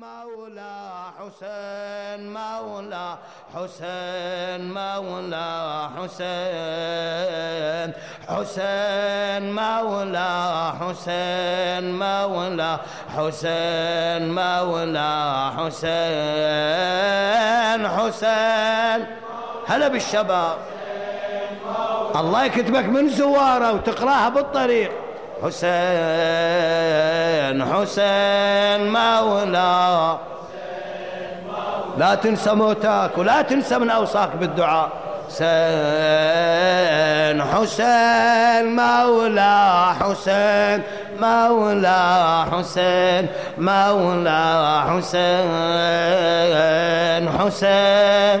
مولى حسين مولى حسين مولى حسين حسين مولى حسين مولى حسين مولى حسين حسين هلا بالشباب. الله يكتبك من زواره وتقراها بالطريق. حسين حسين مولى لا تنسى موتاك ولا تنسى من أوصاك بالدعاء. حسين حسين مولى حسين مولى حسين مولى حسين حسين حسين.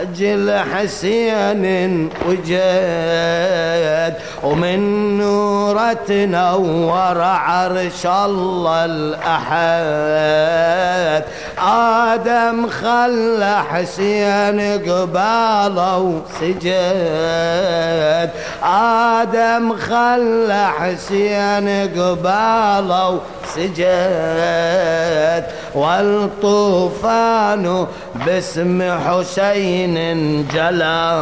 أجل حسين وجد ومن نور تنور عرش الله الأحد. آدم خلى حسين قباله وسجد. آدم خلى حسين قباله سجد والطوفان باسم حسين جلا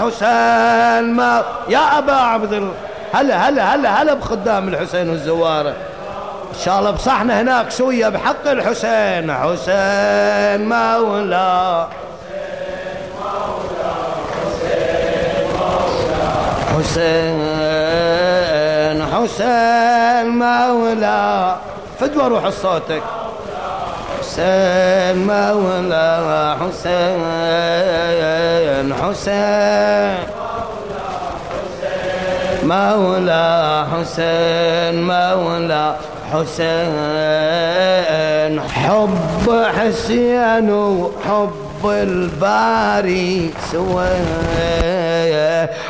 حسين ما يا أبا عبد الله هلا هلا هلا هلا بخدام الحسين والزوارة. إن شاء الله بصحنا هناك سوية بحق الحسين. حسين مولا. حسين حسين مولا فدوى روح صوتك. حسين مولا حسين حسين. مولا حسين مولا حسين. حب حسين وحب الباري سوى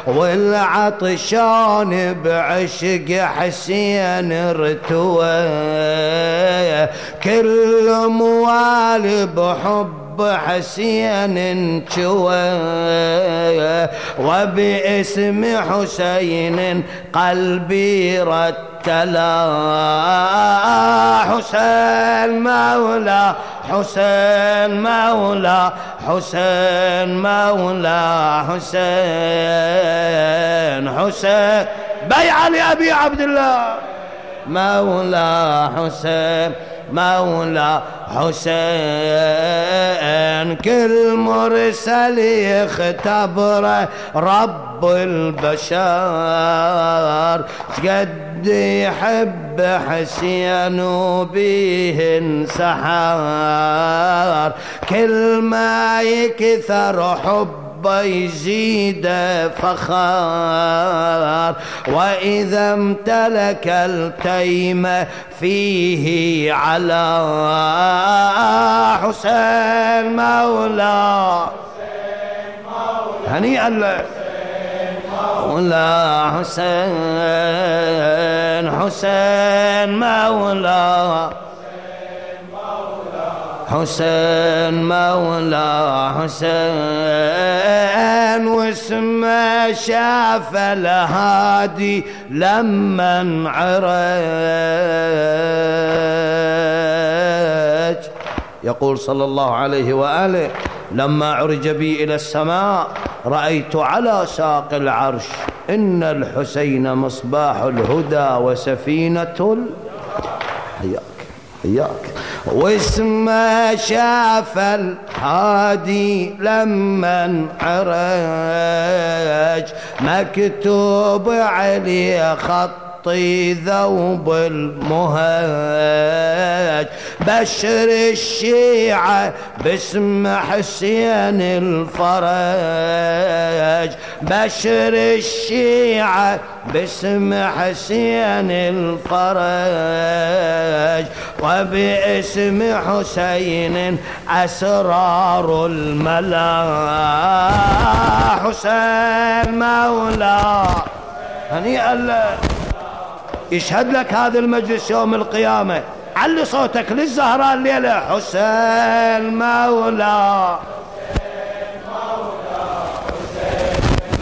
والعطشان بعشق حسين ارتوى كل موال بحب حسين شوى. وباسم حسين قلبي رتلا. حسين مولى حسين مولى حسين مولى حسين حسين. بيع لأبي عبد الله. مولى حسين. مولى حسين كل مرسل يختبره رب البشر قد يحب حسين وبيه انسحار. كل ما يكثر حب يزيد فخار وإذا امتلك التيم فيه على حسين مولى هنيئا لك مولا حسين حسين مولا. حسين مولا حسين واسم شاف الهادي لما عرج يقول صلى الله عليه وآله لما عرج بي إلى السماء رأيت على ساق العرش إن الحسين مصباح الهدى وسفينة حياك حياك واسم شاف الهادي لما عرج. مكتوب عليه خط ذوب المهاج بشر الشيعة باسم حسين الفرج. بشر الشيعة باسم حسين الفرج وباسم حسين أسرار الملأ. حسين مولى هنيئا يشهد لك هذا المجلس يوم القيامة. علي صوتك للزهراء الليلة. حسين مولى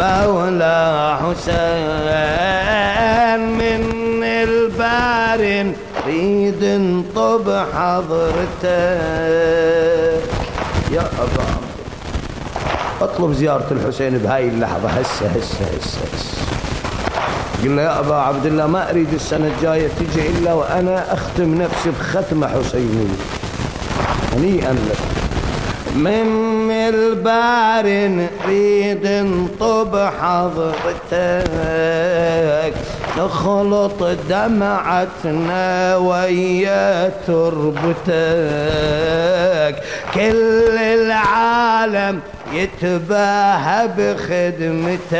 مولى حسين من البار ريد انطب حضرتك يا أبا. أطلب زيارة الحسين بهاي اللحظة. هسه هسه هسه هسه قلنا يا أبا عبد الله ما أريد السنة الجاية تجي إلا وأنا أختم نفسي بختمة حسينية هنيئا لك. من البار نريد نطب حضرتك. نخلط دمعتنا ويا تربتك. كل العالم يتباهى بخدمتك.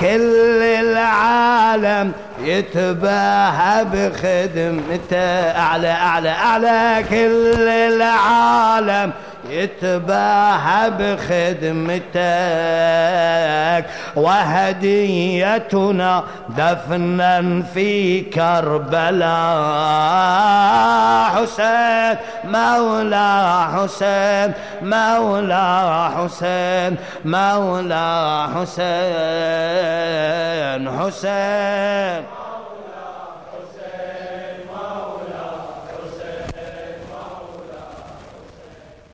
كل العالم يتباهى بخدمته أعلى أعلى أعلى. كل العالم يتباهى بخدمتك. وهديتنا دفنا في كربلاء. حسين مولى حسين مولى حسين مولى حسين حسين.